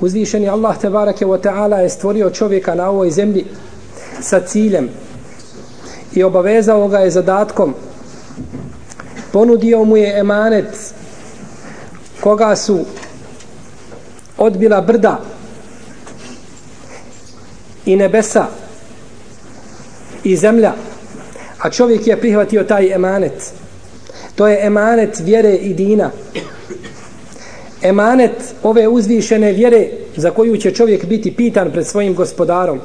Uzvišeni Allah tebareke ve ta'ala je stvorio čovjeka na ovoj zemlji sa ciljem i obavezao ga je zadatkom. Ponudio mu je emanet koga su odbila brda i nebesa i zemlja a čovjek je prihvatio taj emanet. To je emanet vjere i dina emanet ove uzvišene vjere za koju će čovjek biti pitan pred svojim gospodarom.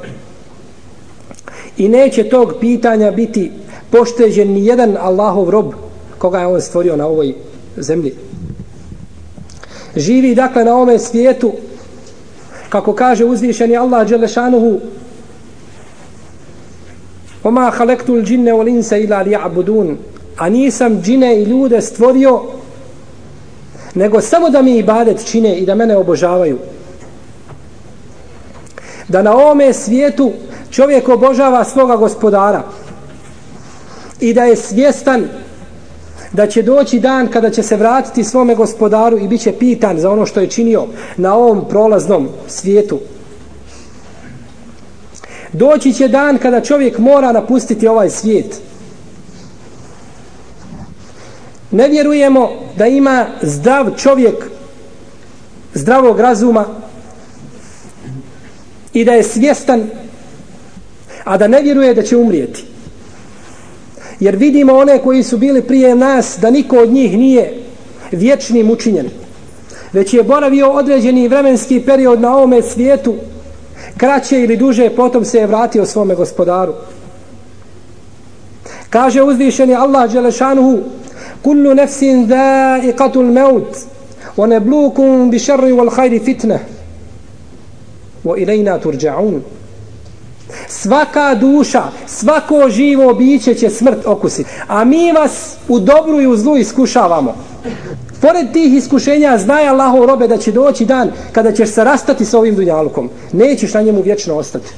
I neće tog pitanja biti pošteđen ni jedan Allahov rob koga je on stvorio na ovoj zemlji. Živi dakle na ovome svijetu kako kaže uzvišeni Allah Đelešanuhu Oma halektul džinne wal insa ila li'abudun a nisam džine i ljude stvorio nego samo da mi ibadet čine i da mene obožavaju da na ovome svijetu čovjek obožava svoga gospodara i da je svjestan da će doći dan kada će se vratiti svome gospodaru i bit će pitan za ono što je činio na ovom prolaznom svijetu. Doći će dan kada čovjek mora napustiti ovaj svijet. Ne vjerujemo da ima zdrav čovjek zdravog razuma i da je svjestan a da ne vjeruje da će umrijeti. Jer vidimo one koji su bili prije nas da niko od njih nije vječnim učinjen već je boravio određeni vremenski period na ovome svijetu kraće ili duže potom se je vratio svome gospodaru. Kaže uzvišeni Allah Đelešanuhu kullu nefsin dha'iqatul maut wa nabluukum bi sharri wal khairi fitne wa ilayna turja'un Svaka duša, svako živo biće će smrt okusiti. A mi vas u dobru i u zlu iskušavamo. Pored tih iskušenja znaje Allahov robe da će doći dan kada ćeš se rastati s ovim dunjalukom. Nećeš na njemu vječno ostati.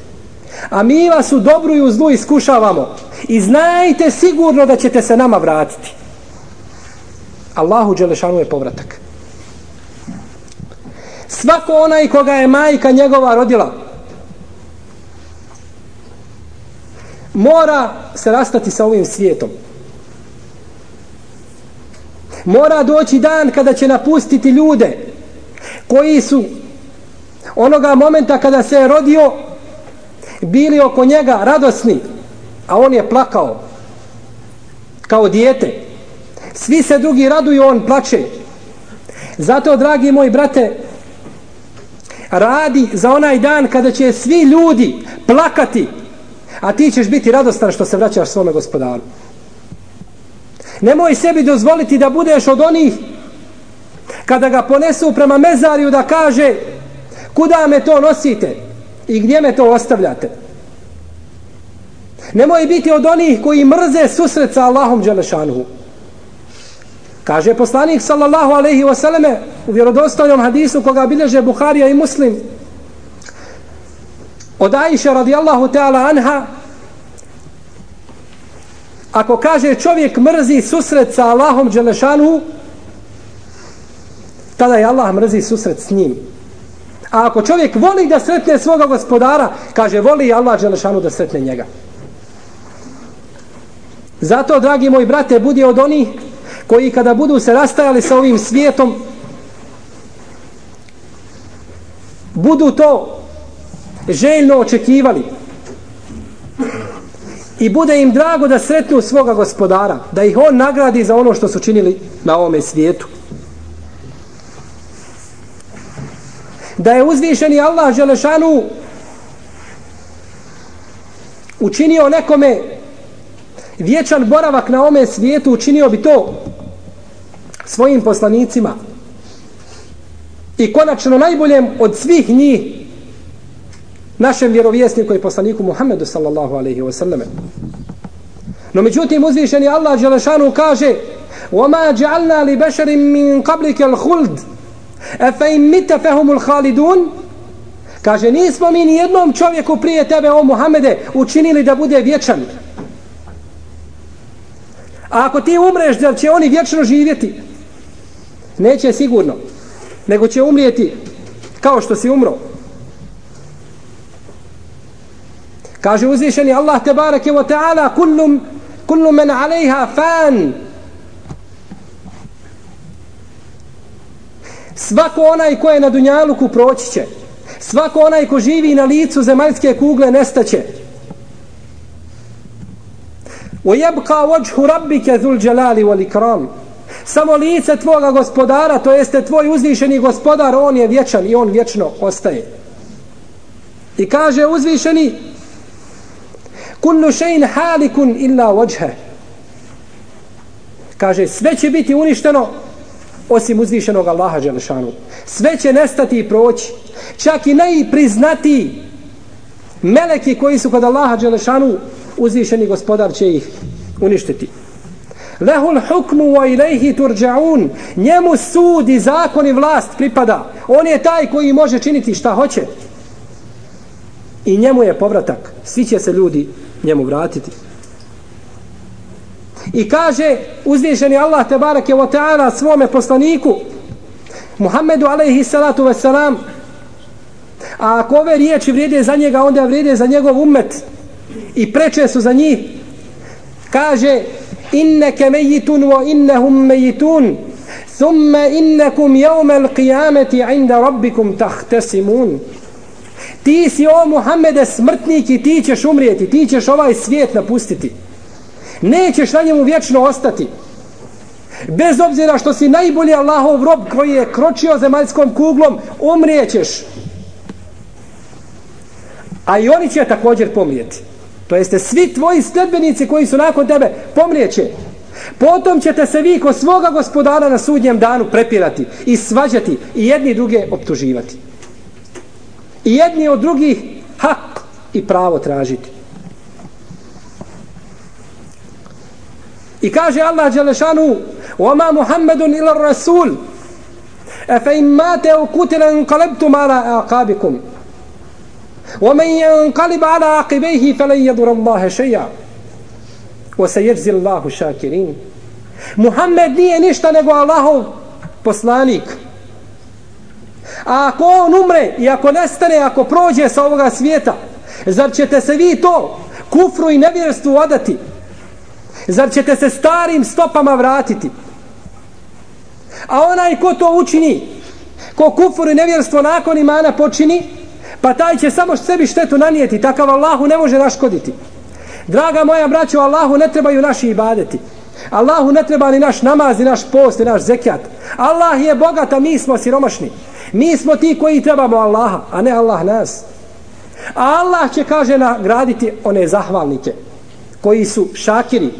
A mi vas u dobru i u zlu iskušavamo. I znajte sigurno da ćete se nama vratiti. Allahu Đelešanu je povratak. Svako onaj koga je majka njegova rodila, mora se rastati sa ovim svijetom. Mora doći dan kada će napustiti ljude koji su onoga momenta kada se je rodio bili oko njega radosni, a on je plakao kao dijete. Svi se drugi raduju, on plače. Zato, dragi moji brate, radi za onaj dan kada će svi ljudi plakati a ti ćeš biti radostan što se vraćaš svome gospodaru. Nemoj sebi dozvoliti da budeš od onih kada ga ponesu prema mezariju da kaže kuda me to nosite i gdje me to ostavljate. Nemoj biti od onih koji mrze susret sa Allahom Đelešanuhu. Kaže poslanik sallallahu alaihi wasallame u vjerodostojnom hadisu koga bilježe Buharija i Muslim. Od Aisha radijallahu ta'ala anha ako kaže čovjek mrzi susret sa Allahom Đelešanu tada je Allah mrzi susret s njim. A ako čovjek voli da sretne svoga gospodara kaže voli Allah Đelešanu da sretne njega. Zato dragi moji brate budi od onih koji kada budu se rastajali sa ovim svijetom budu to željno očekivali. I bude im drago da sretnu svoga gospodara da ih on nagradi za ono što su činili na ovome svijetu. Da je uzvišeni Allah Želešanu učinio nekome vječan boravak na ome svijetu učinio bi to svojim poslanicima i konačno najboljem od svih njih našem vjerovjesniku i poslaniku Muhammedu sallallahu alaihi wa sallam. No međutim uzvišeni Allah Đelešanu kaže وَمَا جَعَلْنَا لِبَشَرٍ مِنْ قَبْلِكَ الْخُلْدِ أَفَيْمْ مِتَ فَهُمُ الْخَالِدُونَ Kaže, nismo mi ni jednom čovjeku prije tebe, o Muhammede, učinili da bude vječan. A ako ti umreš, da će oni vječno živjeti? Neće sigurno. Nego će umrijeti kao što si umro. Kaže uzvišeni Allah te barake wa ta'ala kullu, kullu men alejha fan Svako onaj ko je na Dunjaluku proći će. Svako onaj ko živi na licu zemaljske kugle nestaće. وَيَبْقَى وَجْهُ رَبِّكَ ذُو الْجَلَالِ وَالْإِكْرَامِ Samo lice tvoga gospodara, to jeste tvoj uzvišeni gospodar, on je vječan i on vječno ostaje. I kaže uzvišeni kullu šein halikun illa vođhe. kaže sve će biti uništeno osim uzvišenog Allaha Đelešanu sve će nestati i proći čak i najpriznatiji meleki koji su kod Allaha Đelešanu uzvišeni gospodar će ih uništiti Lehul hukmu wa ilaihi turđaun njemu sud i zakon i vlast pripada. On je taj koji može činiti šta hoće. I njemu je povratak. Svi će se ljudi njemu vratiti. I kaže uzvišeni Allah te barake wa ta'ala svome poslaniku Muhammedu alaihi salatu ve salam a ako ove riječi vrijede za njega onda vrijede za njegov umet i preče su za njih. Kaže inneke mejitun wa innehum mejitun thumma innekum jevme l'qiyameti inda rabbikum tahtesimun ti si o Muhammede smrtnik i ti ćeš umrijeti ti ćeš ovaj svijet napustiti. Nećeš na njemu vječno ostati. Bez obzira što si najbolji Allahov rob koji je kročio zemaljskom kuglom umrijećeš a i oni će također pomrijeti. to jeste svi tvoji sledbenici koji su nakon tebe pomrijeće potom ćete se vi ko svoga gospodara na sudnjem danu prepirati i svađati i jedni druge optuživati i jedni od drugih hak i pravo tražiti i kaže Allah Đelešanu وَمَا مُحَمَّدٌ إِلَى الرَّسُولِ أَفَإِمْ مَاتَ وَكُتِلَ انْقَلَبْتُمْ عَلَىٰ أَعْقَابِكُمْ ومن ينقلب على عقبيه فلن يضر الله شيئا وسيجزي الله الشاكرين Muhammed nije ništa nego Allahov poslanik. A ako on umre i ako nestane, ako prođe sa ovoga svijeta, zar ćete se vi to kufru i nevjerstvu odati? Zar ćete se starim stopama vratiti? A onaj ko to učini, ko kufru i nevjerstvo nakon imana počini, pa taj će samo sebi štetu nanijeti, takav Allahu ne može naškoditi. Draga moja braćo, Allahu ne trebaju naši ibadeti. Allahu ne treba ni naš namaz, ni naš post, ni naš zekjat. Allah je bogat, a mi smo siromašni. Mi smo ti koji trebamo Allaha, a ne Allah nas. A Allah će, kaže, nagraditi one zahvalnike koji su šakiri,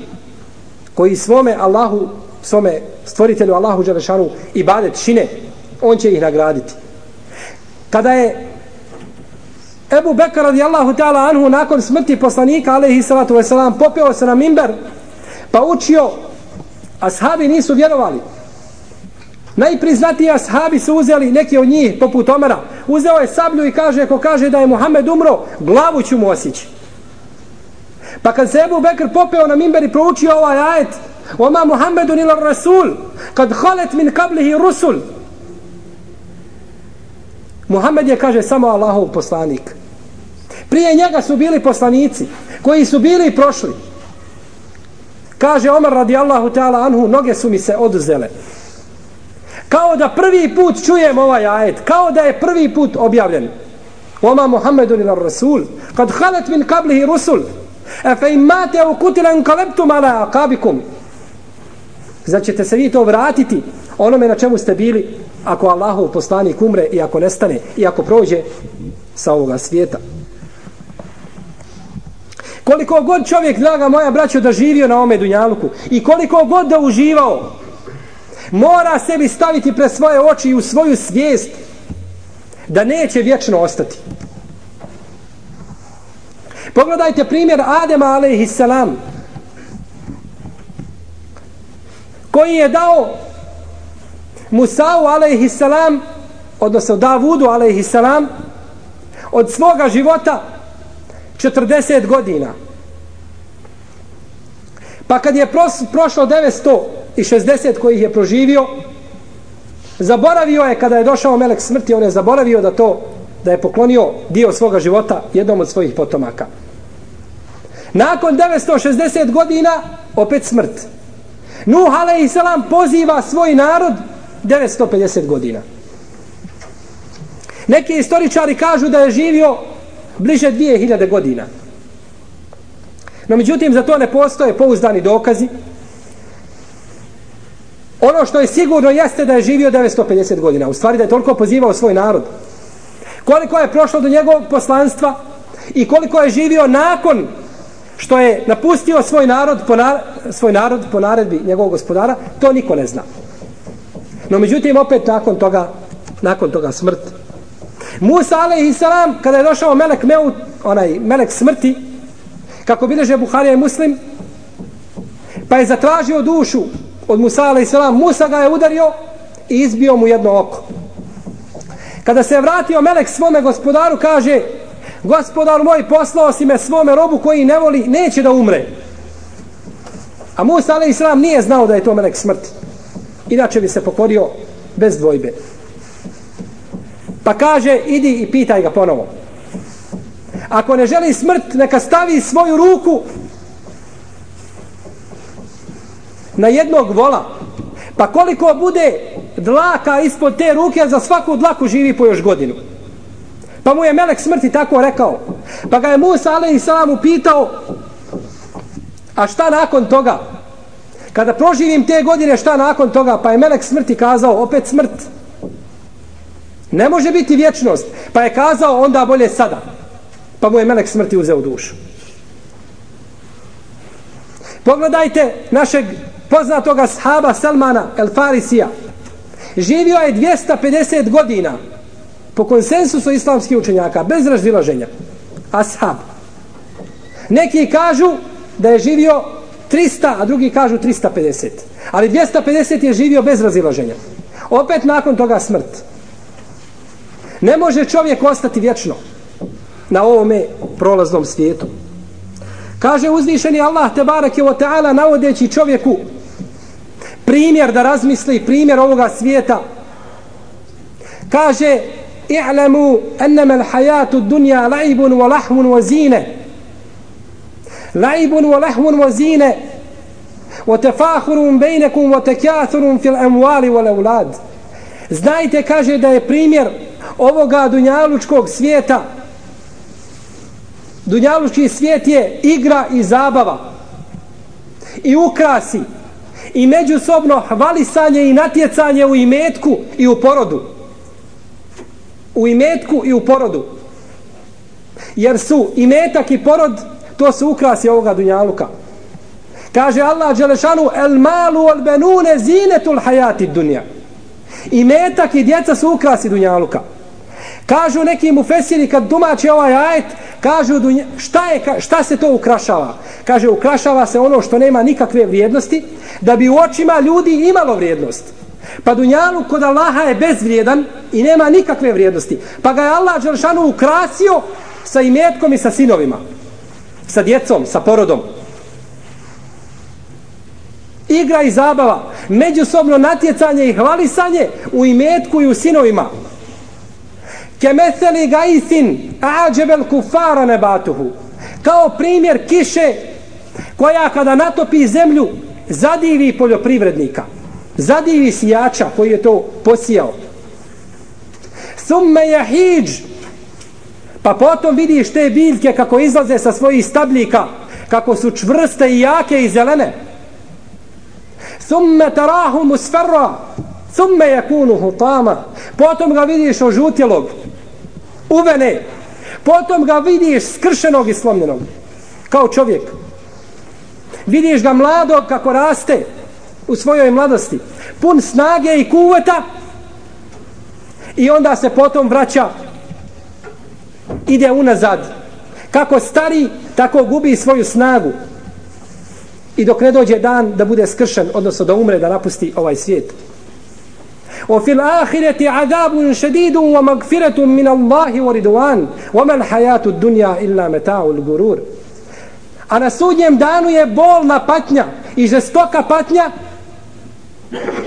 koji svome Allahu, svome stvoritelju Allahu Đelešanu ibadet šine, on će ih nagraditi. Kada je Ebu Bekr radijallahu ta'ala anhu nakon smrti poslanika alaihi salatu wasalam popeo se na mimber pa učio ashabi nisu vjerovali. Najpriznatiji ashabi su uzeli neki od njih poput Omara uzeo je sablju i kaže ko kaže da je Muhammed umro glavu ću mu osjeći pa kad se Ebu Bekr popeo na mimber i proučio ovaj ajet Oma Muhammedun ila rasul kad halet min kablihi rusul. Muhammed je kaže samo Allahov poslanik. Prije njega su bili poslanici koji su bili i prošli. Kaže Omar radijallahu ta'ala anhu, noge su mi se oduzele. Kao da prvi put čujem ovaj ajet, kao da je prvi put objavljen. Oma Muhammedun ila Rasul, kad halet min kablihi Rusul, efe imate u kutilen kaleptum ala akabikum. Znači ćete se vi to vratiti onome na čemu ste bili ako Allahov poslanik umre i ako nestane i ako prođe sa ovoga svijeta. Koliko god čovjek, draga moja braćo, da živio na ome dunjaluku i koliko god da uživao, mora sebi staviti pre svoje oči i u svoju svijest da neće vječno ostati. Pogledajte primjer Adema alaihissalam koji je dao Musa'u alaihissalam odnosno Davudu alaihissalam od svoga života 40 godina. Pa kad je pros, prošlo 960 kojih je proživio, Zaboravio je kada je došao melek smrti, on je zaboravio da to da je poklonio dio svoga života jednom od svojih potomaka. Nakon 960 godina opet smrt. Nuh a.s. poziva svoj narod 950 godina. Neki istoričari kažu da je živio bliže 2000 godina. No međutim, za to ne postoje pouzdani dokazi. Ono što je sigurno jeste da je živio 950 godina. U stvari da je toliko pozivao svoj narod. Koliko je prošlo do njegovog poslanstva i koliko je živio nakon što je napustio svoj narod po, na, svoj narod po naredbi njegovog gospodara, to niko ne zna. No međutim, opet nakon toga, nakon toga smrt. Musa alaihi salam, kada je došao melek Meut, onaj melek smrti, kako bileže Buharija i Muslim, pa je zatražio dušu od Musa alaihi salam, Musa ga je udario i izbio mu jedno oko. Kada se je vratio melek svome gospodaru, kaže, gospodar moj poslao si me svome robu koji ne voli, neće da umre. A Musa alaihi salam nije znao da je to melek smrti. Inače bi se pokorio bez dvojbe. Pa kaže, idi i pitaj ga ponovo. Ako ne želi smrt, neka stavi svoju ruku na jednog vola. Pa koliko bude dlaka ispod te ruke, za svaku dlaku živi po još godinu. Pa mu je melek smrti tako rekao. Pa ga je Musa ali i sam upitao a šta nakon toga? Kada proživim te godine, šta nakon toga? Pa je melek smrti kazao, opet smrt. Ne može biti vječnost. Pa je kazao, onda bolje sada. Pa mu je melek smrti uzeo dušu. Pogledajte našeg poznatoga sahaba Salmana El Farisija. Živio je 250 godina po konsensusu islamskih učenjaka, bez razdilaženja. Ashab. Neki kažu da je živio 300, a drugi kažu 350. Ali 250 je živio bez razilaženja. Opet nakon toga smrt. Ne može čovjek ostati vječno na ovome prolaznom svijetu. Kaže uzvišeni Allah te barake o ta'ala navodeći čovjeku primjer da razmisli primjer ovoga svijeta. Kaže i'lamu annama al-hayatu ad-dunya la'ibun wa lahmun wa zina. La'ibun wa lahmun wa zina. Wa tafakhurun bainakum wa takathurun fil amwali wal awlad. Znajte kaže da je primjer ovoga dunjalučkog svijeta. Dunjalučki svijet je igra i zabava i ukrasi i međusobno hvalisanje i natjecanje u imetku i u porodu. U imetku i u porodu. Jer su imetak i porod to su ukrasi ovoga dunjaluka. Kaže Allah Đelešanu el malu al benune zinetul hajati dunja imetak i djeca su ukrasi dunjaluka. Kažu neki mufesiri kad tumači ovaj ajet, kažu šta, je, šta se to ukrašava? Kaže, ukrašava se ono što nema nikakve vrijednosti, da bi u očima ljudi imalo vrijednost. Pa dunjalu kod Allaha je bezvrijedan i nema nikakve vrijednosti. Pa ga je Allah Đelšanu ukrasio sa imetkom i sa sinovima. Sa djecom, sa porodom. Igra i zabava, međusobno natjecanje i hvalisanje u imetku i u sinovima kemeseli gaisin ađebel kufara nebatuhu. Kao primjer kiše koja kada natopi zemlju zadivi poljoprivrednika zadivi sijača koji je to posijao. Summe jahidž pa potom vidiš te biljke kako izlaze sa svojih stabljika kako su čvrste i jake i zelene. Summe tarahu musferra Thumme je kunu hutama potom ga vidiš ožutjelog uvene. Potom ga vidiš skršenog i slomljenog. Kao čovjek. Vidiš ga mladog kako raste u svojoj mladosti. Pun snage i kuveta. I onda se potom vraća. Ide unazad. Kako stari, tako gubi svoju snagu. I dok ne dođe dan da bude skršen, odnosno da umre, da napusti ovaj svijet. وفي الآخرة عذاب شديد ومغفرة من الله وردوان وما الحياة الدنيا إلا متاع الغرور A na sudnjem danu je bolna patnja i žestoka patnja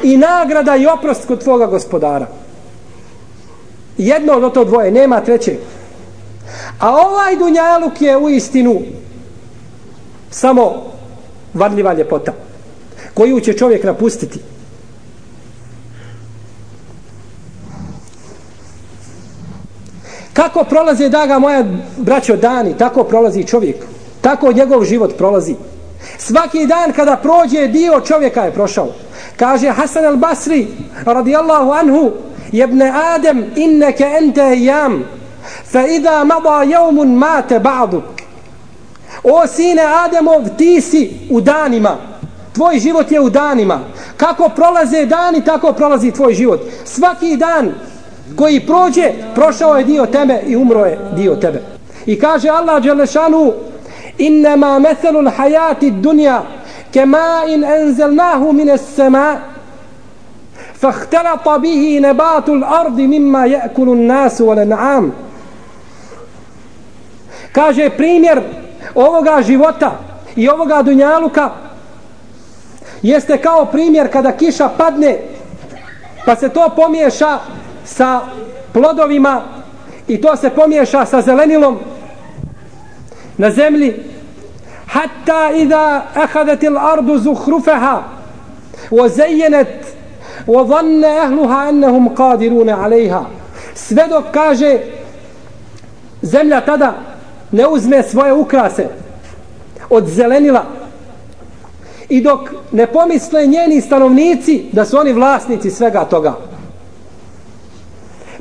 i nagrada i oprost kod tvoga gospodara. Jedno od to dvoje, nema treće. A ovaj dunjaluk je u istinu samo varljiva ljepota koju će čovjek napustiti. Kako prolaze daga moja braćo dani, tako prolazi čovjek. Tako njegov život prolazi. Svaki dan kada prođe dio čovjeka je prošao. Kaže Hasan al-Basri radijallahu anhu jebne Adem inneke ente jam fa idha mada jevmun mate ba'du. o sine Ademov ti si u danima tvoj život je u danima kako prolaze dani tako prolazi tvoj život svaki dan koji prođe, prošao je dio tebe i umro je dio tebe. I kaže Allah Đelešanu, innama meselul hajati dunja, kema in enzelnahu mine sema, fahtelata bihi nebatul ardi mimma jekulun nasu vale na'am. Kaže primjer ovoga života i ovoga dunjaluka jeste kao primjer kada kiša padne pa se to pomiješa sa plodovima i to se pomiješa sa zelenilom na zemlji. Hatta idha ahadat al-ardu zukhrufaha wa zayyanat wa dhanna ahluha annahum qadirun alayha. Sve dok kaže zemlja tada ne uzme svoje ukrase od zelenila i dok ne pomisle njeni stanovnici da su oni vlasnici svega toga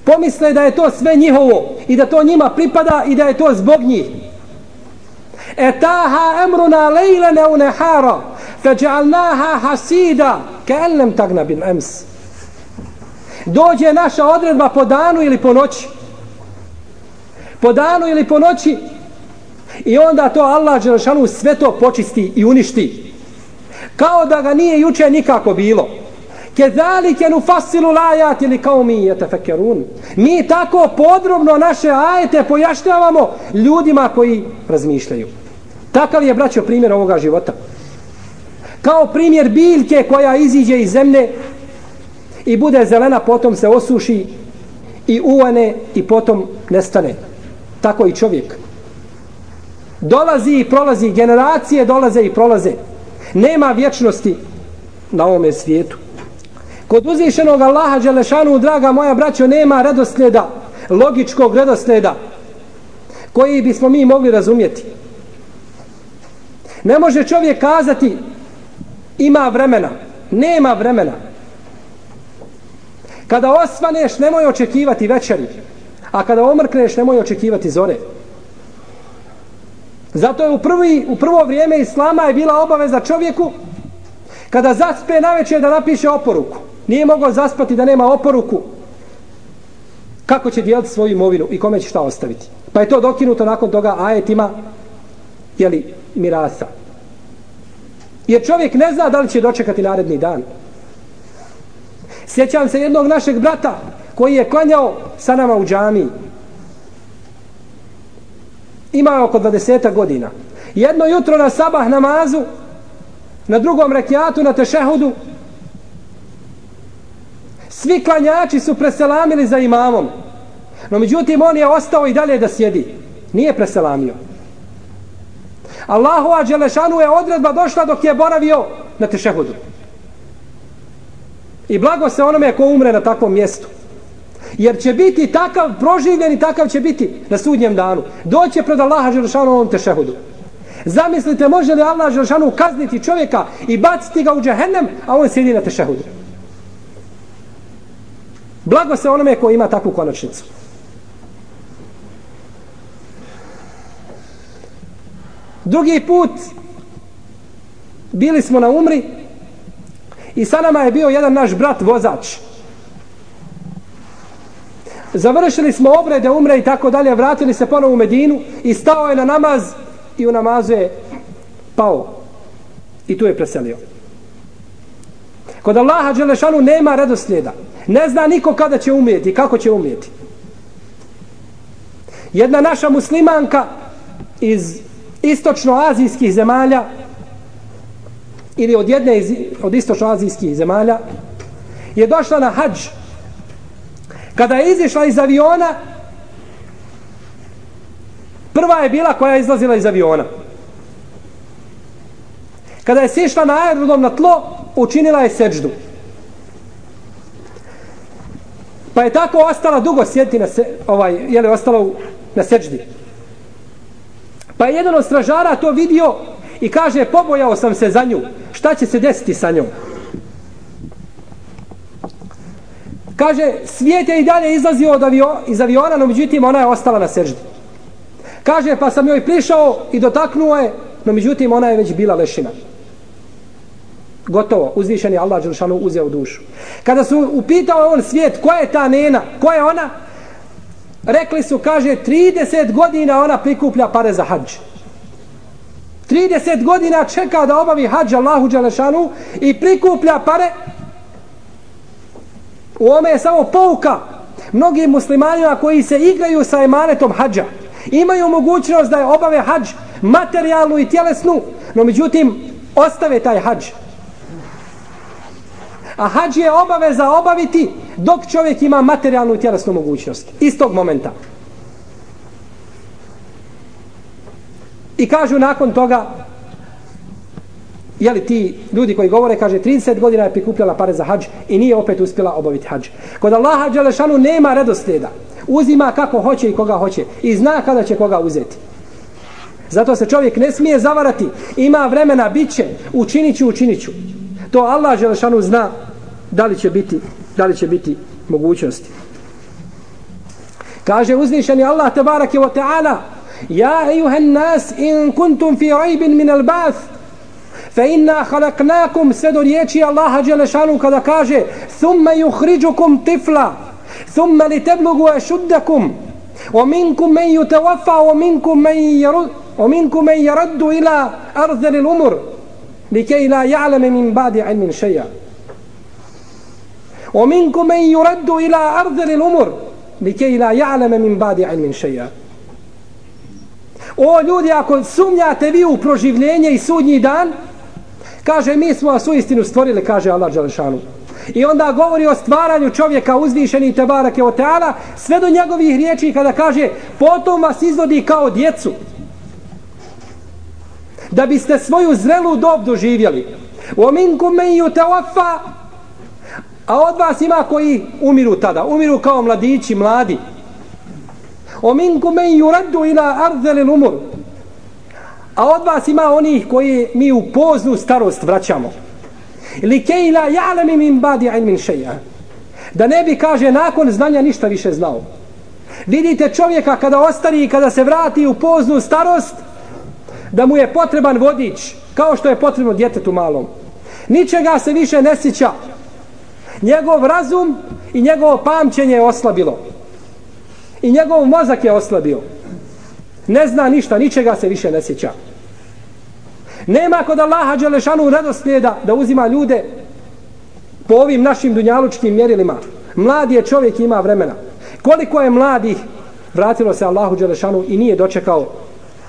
pomisle da je to sve njihovo i da to njima pripada i da je to zbog njih. Etaha emruna lejlene unehara feđalnaha hasida ke enlem tagna bin ems. Dođe naša odredba po danu ili po noći. Po danu ili po noći i onda to Allah Đelešanu sve to počisti i uništi. Kao da ga nije juče nikako bilo. Kezalike nufassilu lajati li kao mi jetefekerun. Mi tako podrobno naše ajete pojašnjavamo ljudima koji razmišljaju. Takav je, braćo, primjer ovoga života. Kao primjer biljke koja iziđe iz zemlje i bude zelena, potom se osuši i uvane i potom nestane. Tako i čovjek. Dolazi i prolazi, generacije dolaze i prolaze. Nema vječnosti na ovome svijetu. Kod uzvišenog Allaha Đelešanu, draga moja braćo, nema redosljeda, logičkog redosljeda, koji bismo mi mogli razumjeti. Ne može čovjek kazati ima vremena. Nema vremena. Kada osvaneš, nemoj očekivati večeri. A kada omrkneš, nemoj očekivati zore. Zato je u, prvi, u prvo vrijeme Islama je bila obaveza čovjeku kada zaspe na večer da napiše oporuku. Nije mogao zaspati da nema oporuku. Kako će dijeliti svoju imovinu i kome će šta ostaviti. Pa je to dokinuto nakon toga ajetima jeli, mirasa. Jer čovjek ne zna da li će dočekati naredni dan. Sjećam se jednog našeg brata koji je klanjao sa nama u džamiji. Imao je oko 20 godina. Jedno jutro na sabah namazu, na drugom rekiatu, na tešehudu, Svi klanjači su preselamili za imamom. No međutim, on je ostao i dalje da sjedi. Nije preselamio. Allahu a Đelešanu je odredba došla dok je boravio na tešehudu. I blago se onome ko umre na takvom mjestu. Jer će biti takav proživljen i takav će biti na sudnjem danu. Doće pred Allaha Đelešanu ovom tešehudu. Zamislite, može li Allah Đelešanu kazniti čovjeka i baciti ga u džehennem, a on sjedi na tešehudu. Blago se onome ko ima takvu konačnicu. Drugi put bili smo na umri i sa nama je bio jedan naš brat vozač. Završili smo obrede umre i tako dalje, vratili se ponovo u Medinu i stao je na namaz i u namazu je pao i tu je preselio. Kod Allaha Đelešanu nema redoslijeda. Ne zna niko kada će umjeti, kako će umjeti. Jedna naša muslimanka iz istočnoazijskih zemalja ili od jedne iz, od istočnoazijskih zemalja je došla na hađ. Kada je izišla iz aviona prva je bila koja je izlazila iz aviona. Kada je sišla na aerodrom na tlo učinila je seđdu. Pa je tako ostala dugo sjediti na se, ovaj, je li ostala u, na seđdi. Pa je jedan od stražara to vidio i kaže pobojao sam se za nju. Šta će se desiti sa njom? Kaže svijet je i dalje izlazio od avio, iz aviona no međutim ona je ostala na seždi kaže pa sam joj prišao i dotaknuo je no međutim ona je već bila lešina gotovo, uzvišen je Allah Đelšanu uzeo dušu. Kada su upitao on svijet koja je ta nena, koja je ona? Rekli su, kaže 30 godina ona prikuplja pare za hađ. 30 godina čeka da obavi hađ Allahu Đelešanu i prikuplja pare. U ome je samo pouka. Mnogim muslimanima koji se igraju sa emanetom hađa. Imaju mogućnost da je obave hađ materijalnu i tjelesnu, no međutim ostave taj hađ. A hađ je obaveza obaviti dok čovjek ima materijalnu i tjelesnu mogućnost. Istog momenta. I kažu nakon toga jeli ti ljudi koji govore, kaže 30 godina je prikupljala pare za hađ i nije opet uspjela obaviti hađ. Kod Allaha Đelešanu nema redoslijeda. Uzima kako hoće i koga hoće. I zna kada će koga uzeti. Zato se čovjek ne smije zavarati. Ima vremena, bit će, učinit ću, učinit ću. To Allah Želešanu zna da li će biti, da li će biti mogućnosti. Kaže uzvišeni Allah tabarak je wa ta'ala Ja ejuhan nas in kuntum fi rajbin min al bath fa inna khalaqnakum sve do riječi Allaha Đelešanu kada kaže thumma yukhrijukum tifla thumma litablugu ashuddakum wa minkum man yutawaffa wa minkum man yarud wa minkum man yaraddu ila لكي لا يعلم من la ya'lam min ba'di 'ilmin shay'a wa minkum man لكي ila يعلم al-umur علم la ya'lam min ba'di 'ilmin shay'a O ljudi, ako sumnjate vi u proživljenje i sudnji dan, Kaže, mi smo vas u istinu stvorili, kaže Allah Đalešanu. I onda govori o stvaranju čovjeka uzvišeni te Oteala, sve do njegovih riječi kada kaže, potom vas izvodi kao djecu. Da biste svoju zrelu dob doživjeli. O minkum meju te a od vas ima koji umiru tada, umiru kao mladići, mladi. O minkum meju raddu ila ardhil umur, A od vas ima onih koji mi u poznu starost vraćamo. Li kejla ja'lemi min badi ilmin šeja. Da ne bi, kaže, nakon znanja ništa više znao. Vidite čovjeka kada ostari i kada se vrati u poznu starost, da mu je potreban vodič, kao što je potrebno djetetu malom. Ničega se više ne sjeća. Njegov razum i njegovo pamćenje je oslabilo. I njegov mozak je oslabio. Ne zna ništa, ničega se više ne sjeća. Nema kod Allaha Đelešanu radoslijeda da uzima ljude po ovim našim dunjalučkim mjerilima. Mladi je čovjek ima vremena. Koliko je mladih vratilo se Allahu Đelešanu i nije dočekao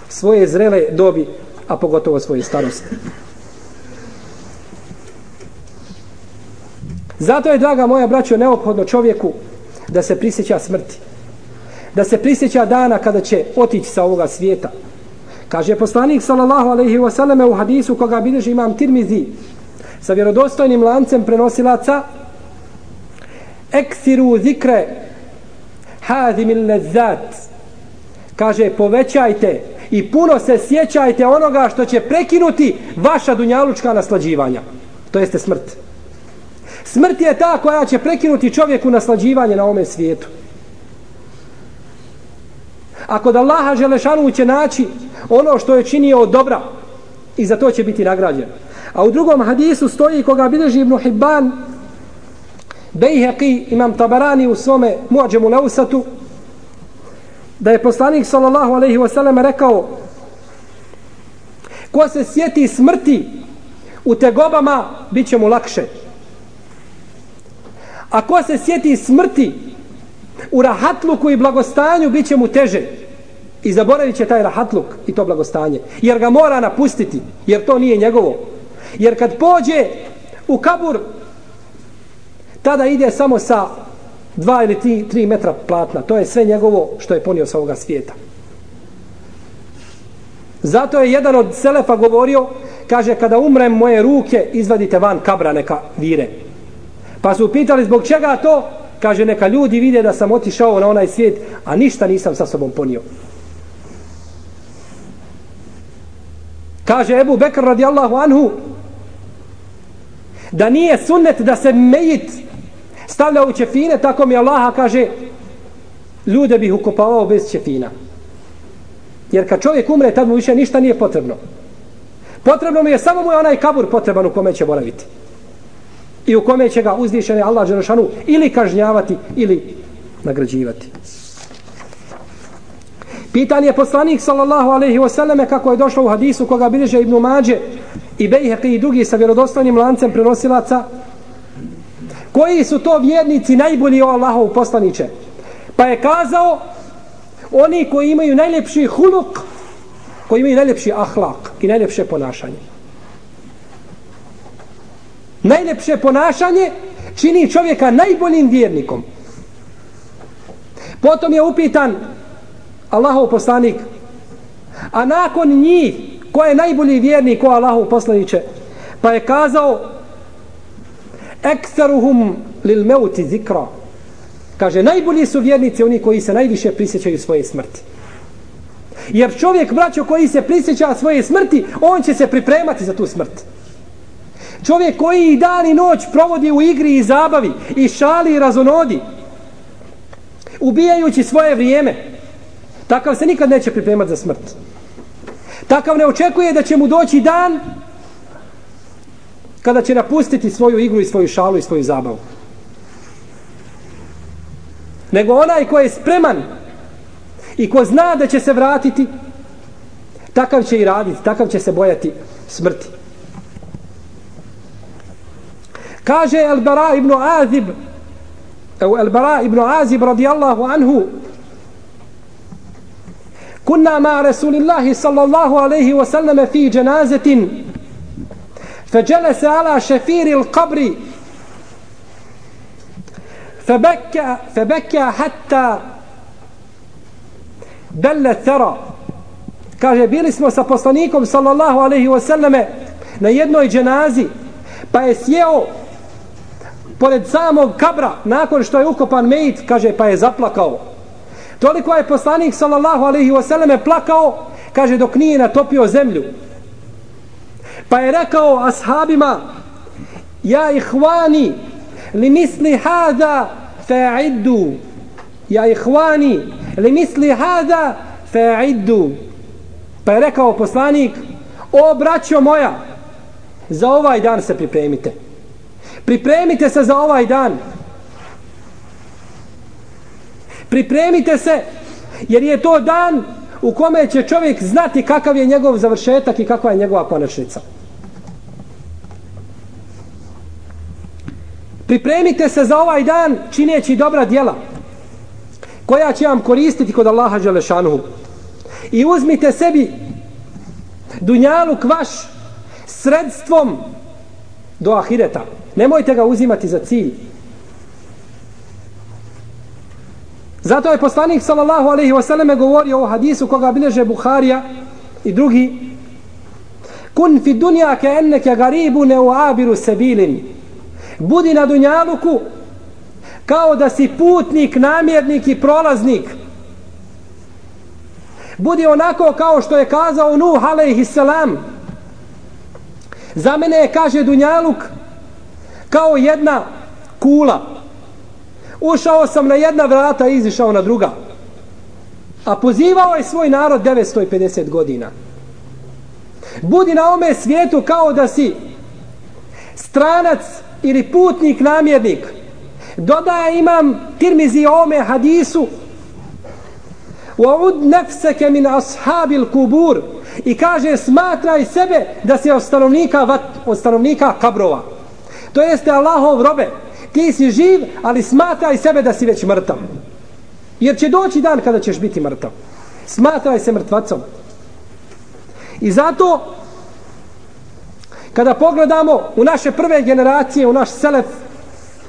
svoje zrele dobi, a pogotovo svoje starosti. Zato je, draga moja braćo, neophodno čovjeku da se prisjeća smrti da se prisjeća dana kada će otići sa ovoga svijeta. Kaže poslanik sallallahu alejhi ve selleme u hadisu koga bilježi imam Tirmizi sa vjerodostojnim lancem prenosilaca Eksiru zikre hazimil lezat kaže povećajte i puno se sjećajte onoga što će prekinuti vaša dunjalučka naslađivanja to jeste smrt smrt je ta koja će prekinuti čovjeku naslađivanje na ome svijetu A kod Allaha Želešanu će naći ono što je činio od dobra i za to će biti nagrađen. A u drugom hadisu stoji koga bilježi Ibn Hibban Bejheqi imam Tabarani u svome muadžemu leusatu da je poslanik sallallahu alejhi ve sellem rekao ko se sjeti smrti u tegobama bit će mu lakše. A ko se sjeti smrti u rahatluku i blagostanju bit će mu teže. I zaboravit će taj rahatluk i to blagostanje. Jer ga mora napustiti jer to nije njegovo. Jer kad pođe u kabur tada ide samo sa dva ili tri, tri metra platna. To je sve njegovo što je ponio sa ovoga svijeta. Zato je jedan od Selefa govorio, kaže, kada umrem moje ruke, izvadite van kabra neka vire. Pa su pitali zbog čega to? Kaže, neka ljudi vide da sam otišao na onaj svijet, a ništa nisam sa sobom ponio. Kaže Ebu Bekr radijallahu anhu, da nije sunnet da se mejit stavlja u ćefine, tako mi Allaha kaže, ljude bih ukopavao bez ćefina. Jer kad čovjek umre, tad mu više ništa nije potrebno. Potrebno mu je samo mu je onaj kabur potreban u kome će boraviti. I u kome će ga uzdišeni Allah Đerašanu ili kažnjavati ili nagrađivati. Pitan je poslanik sallallahu alaihi wasallam kako je došlo u hadisu koga bilježe Ibnu Mađe i Bejheqi i drugi sa vjerodostojnim lancem prenosilaca koji su to vjernici najbolji o Allahov poslaniće? Pa je kazao oni koji imaju najljepši huluk koji imaju najljepši ahlak i najljepše ponašanje. Najljepše ponašanje čini čovjeka najboljim vjernikom. Potom je upitan Allahov poslanik a nakon njih ko je najbolji vjernik ko Allahov poslaniće? Pa je kazao ekstaruhum lil meuti zikra. Kaže najbolji su vjernici oni koji se najviše prisjećaju svoje smrti. Jer čovjek braćo koji se prisjeća svoje smrti on će se pripremati za tu smrt. Čovjek koji i dan i noć provodi u igri i zabavi i šali i razonodi ubijajući svoje vrijeme takav se nikad neće pripremati za smrt. Takav ne očekuje da će mu doći dan kada će napustiti svoju igru i svoju šalu i svoju zabavu nego onaj ko je spreman i ko zna da će se vratiti takav će i raditi takav će se bojati smrti kaže El-Bara ibn Azib El-Bara ibn Azib radijallahu anhu كنا مع رسول الله صلى الله عليه وسلم في جنازة فجلس على شفير القبر فبكى, فبكى حتى بل الثرى kaže bili smo sa poslanikom sallallahu alejhi ve selleme na jednoj dženazi pa je sjeo pored samog kabra nakon što je ukopan mejit kaže pa je zaplakao Toliko je poslanik sallallahu alaihi wasallam plakao, kaže dok nije natopio zemlju. Pa je rekao ashabima, ja ihvani, li misli hada fa'iddu. Ja ihvani, li misli hada fa'iddu. Pa je rekao poslanik, o braćo moja, za ovaj dan se pripremite. Pripremite se za ovaj dan. Pripremite se, jer je to dan u kome će čovjek znati kakav je njegov završetak i kakva je njegova konačnica. Pripremite se za ovaj dan čineći dobra djela koja će vam koristiti kod Allaha Đelešanuhu. I uzmite sebi dunjaluk vaš sredstvom do ahireta. Nemojte ga uzimati za cilj. Zato je poslanik sallallahu alejhi ve selleme govorio o hadisu koga bilježe Buharija i drugi Kun fi dunja ke enneke garibu ne uabiru sebilin. Budi na dunjaluku kao da si putnik, namjernik i prolaznik. Budi onako kao što je kazao Nuh alejhi selam. Za mene je, kaže Dunjaluk, kao jedna kula ušao sam na jedna vrata i izišao na druga. A pozivao je svoj narod 950 godina. Budi na ome svijetu kao da si stranac ili putnik, namjernik. Dodaje imam tirmizi ome hadisu وَعُدْ نَفْسَكَ مِنْ أَصْحَابِ الْكُبُورِ i kaže smatraj sebe da si od stanovnika, od stanovnika kabrova. To jeste Allahov robe ti si živ, ali smatraj sebe da si već mrtav. Jer će doći dan kada ćeš biti mrtav. Smatraj se mrtvacom. I zato, kada pogledamo u naše prve generacije, u naš selef,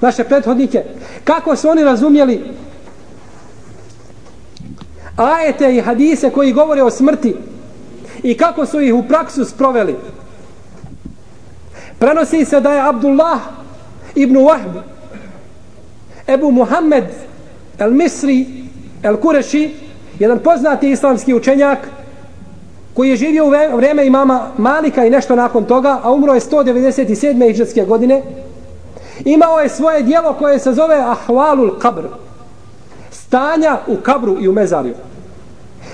naše prethodnike, kako su oni razumjeli ajete i hadise koji govore o smrti i kako su ih u praksu sproveli. Prenosi se da je Abdullah ibn Wahb Ebu Muhammed el Misri el Kureši jedan poznati islamski učenjak koji je živio u vreme imama Malika i nešto nakon toga, a umro je 197. iđatske godine, imao je svoje dijelo koje se zove Ahvalul Kabr. Stanja u kabru i u mezarju.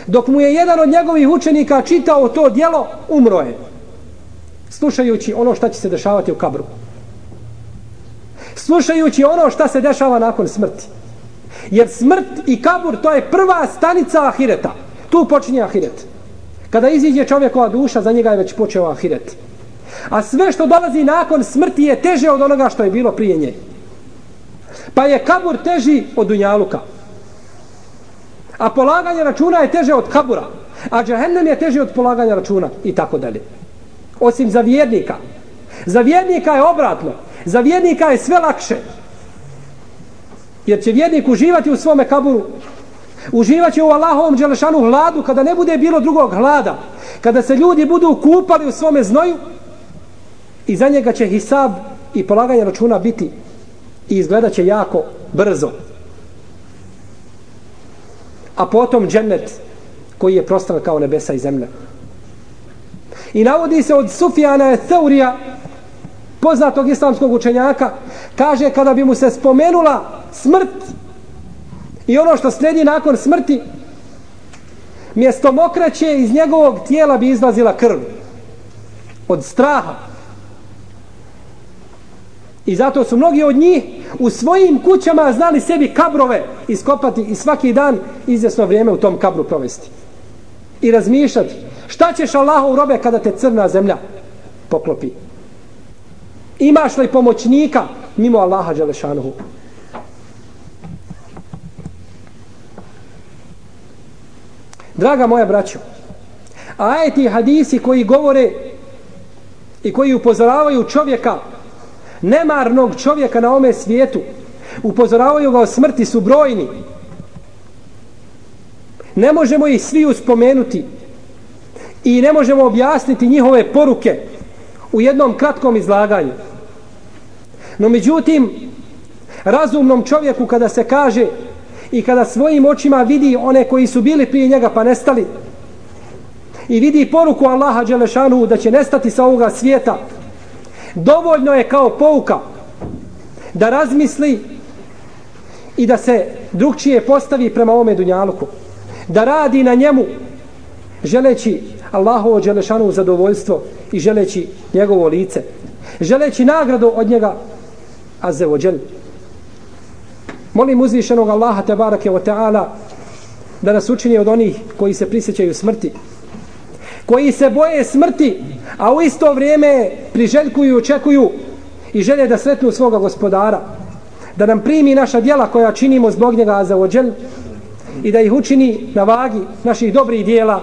Dok mu je jedan od njegovih učenika čitao to dijelo, umro je. Slušajući ono šta će se dešavati u kabru. Slušajući ono šta se dešava nakon smrti. Jer smrt i kabur to je prva stanica ahireta. Tu počinje ahiret. Kada iziđe čovjekova duša, za njega je već počeo ahiret. A sve što dolazi nakon smrti je teže od onoga što je bilo prije nje. Pa je kabur teži od dunjaluka. A polaganje računa je teže od kabura. A džahennem je teži od polaganja računa. I tako dalje. Osim za vjernika. Za vjernika je obratno. Za vjernika je sve lakše. Jer će vjernik uživati u svome kaburu. Uživaće u Allahovom dželešanu hladu kada ne bude bilo drugog hlada. Kada se ljudi budu kupali u svome znoju i za njega će hisab i polaganje računa biti i izgledat će jako brzo. A potom džennet koji je prostran kao nebesa i zemlja. I navodi se od Sufijana Theurija poznatog islamskog učenjaka kaže kada bi mu se spomenula smrt i ono što sledi nakon smrti mjesto mokraće iz njegovog tijela bi izlazila krv. Od straha. I zato su mnogi od njih u svojim kućama znali sebi kabrove iskopati i svaki dan izvjesno vrijeme u tom kabru provesti. I razmišljati šta ćeš Allahu robe kada te crna zemlja poklopi? Imaš li pomoćnika mimo Allaha Đelešanuhu? Draga moja braćo, ajeti hadisi koji govore i koji upozoravaju čovjeka, nemarnog čovjeka na ome svijetu, upozoravaju ga o smrti su brojni. Ne možemo ih svi uspomenuti i ne možemo objasniti njihove poruke u jednom kratkom izlaganju. No međutim, razumnom čovjeku kada se kaže i kada svojim očima vidi one koji su bili prije njega pa nestali i vidi poruku Allaha Đelešanu da će nestati sa ovoga svijeta dovoljno je kao pouka da razmisli i da se drugčije postavi prema ome dunjaluku da radi na njemu želeći Allahovo Đelešanu zadovoljstvo i želeći njegovo lice želeći nagradu od njega Azevođel. Molim uzvišenog Allaha tebarake wa ta'ala da nas učini od onih koji se prisjećaju smrti. Koji se boje smrti, a u isto vrijeme priželjkuju očekuju i žele da sretnu svoga gospodara. Da nam primi naša djela koja činimo zbog njega za ođel i da ih učini na vagi naših dobrih djela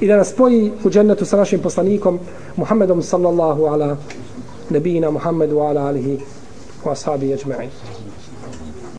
i da nas spoji u džennetu sa našim poslanikom Muhammedom sallallahu ala nebina Muhammedu ala alihi wa ashabi ajma'in.